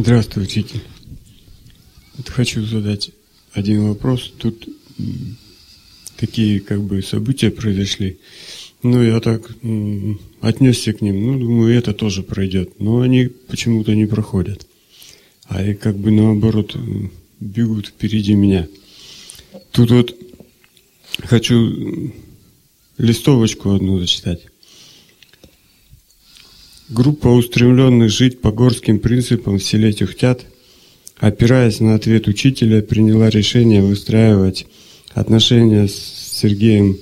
Здравствуй, учитель. Хочу задать один вопрос. Тут такие как бы события произошли. Ну, я так отнесся к ним. Ну, думаю, это тоже пройдет. Но они почему-то не проходят. А и как бы наоборот бегут впереди меня. Тут вот хочу листовочку одну зачитать. Группа устремленных жить по горским принципам в селе Тюхтят, опираясь на ответ учителя, приняла решение выстраивать отношения с Сергеем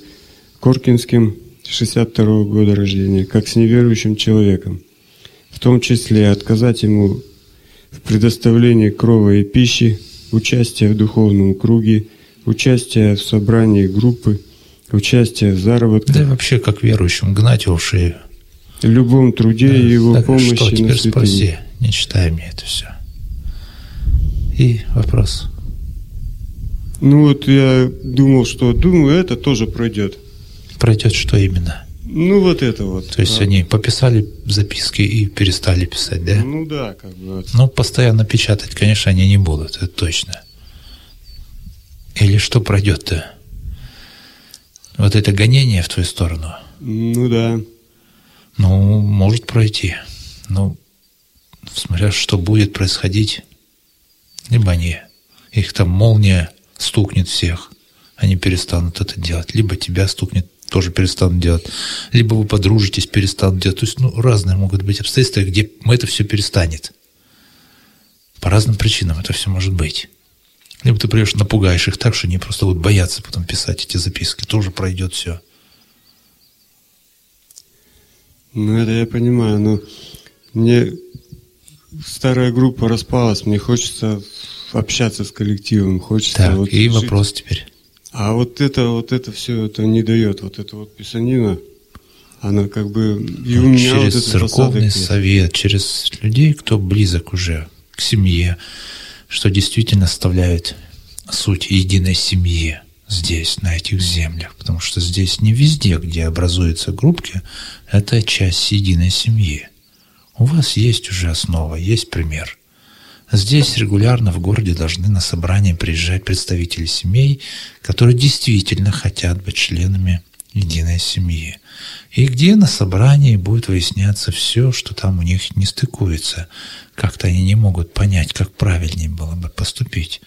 Коркинским, 62 года рождения, как с неверующим человеком, в том числе отказать ему в предоставлении крова и пищи, участие в духовном круге, участие в собрании группы, участие в заработке. Да и вообще, как верующим, гнать его в шею любом труде и его так, помощи что, теперь на спроси, не читай мне это все. И вопрос. Ну вот я думал, что думаю, это тоже пройдет. Пройдет что именно? Ну вот это вот. То есть да. они пописали записки и перестали писать, да? Ну да, как бы. Вот. Ну постоянно печатать, конечно, они не будут, это точно. Или что пройдет-то? Вот это гонение в твою сторону? Ну да. Ну, может пройти. Ну, смотря что будет происходить, либо они, их там молния стукнет всех, они перестанут это делать, либо тебя стукнет, тоже перестанут делать, либо вы подружитесь, перестанут делать. То есть, ну, разные могут быть обстоятельства, где это все перестанет. По разным причинам это все может быть. Либо ты придешь, напугаешь их так, что они просто будут бояться потом писать эти записки. Тоже пройдет все. Ну, это я понимаю, но мне старая группа распалась, мне хочется общаться с коллективом, хочется... Так, вот и жить. вопрос теперь. А вот это, вот это все это не дает, вот это вот писанина, она как бы... И у меня через вот церковный совет, через людей, кто близок уже к семье, что действительно составляет суть единой семьи здесь, на этих землях, потому что здесь не везде, где образуются группки, это часть единой семьи. У вас есть уже основа, есть пример. Здесь регулярно в городе должны на собрание приезжать представители семей, которые действительно хотят быть членами единой семьи. И где на собрании будет выясняться все, что там у них не стыкуется. Как-то они не могут понять, как правильнее было бы поступить.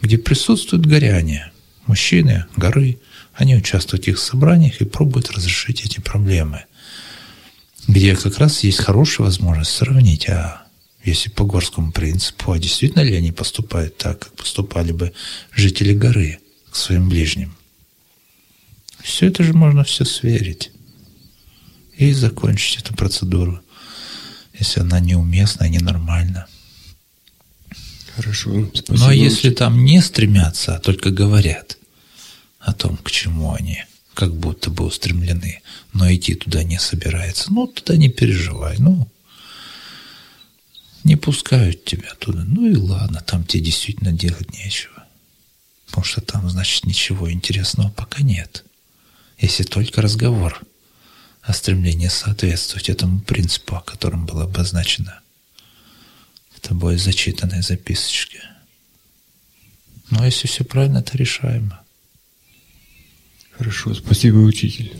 Где присутствует горяние – Мужчины, горы, они участвуют в их собраниях и пробуют разрешить эти проблемы. Где как раз есть хорошая возможность сравнить, а если по горскому принципу, а действительно ли они поступают так, как поступали бы жители горы к своим ближним. Все это же можно все сверить и закончить эту процедуру, если она неуместна и ненормальна. Хорошо, спасибо. Ну а если там не стремятся, а только говорят о том, к чему они как будто бы устремлены, но идти туда не собирается, ну туда не переживай, ну не пускают тебя туда. Ну и ладно, там тебе действительно делать нечего. Потому что там, значит, ничего интересного пока нет. Если только разговор о стремлении соответствовать этому принципу, о котором было обозначено тобой зачитанной записочке. Но если все правильно, то решаемо. Хорошо, спасибо, учитель.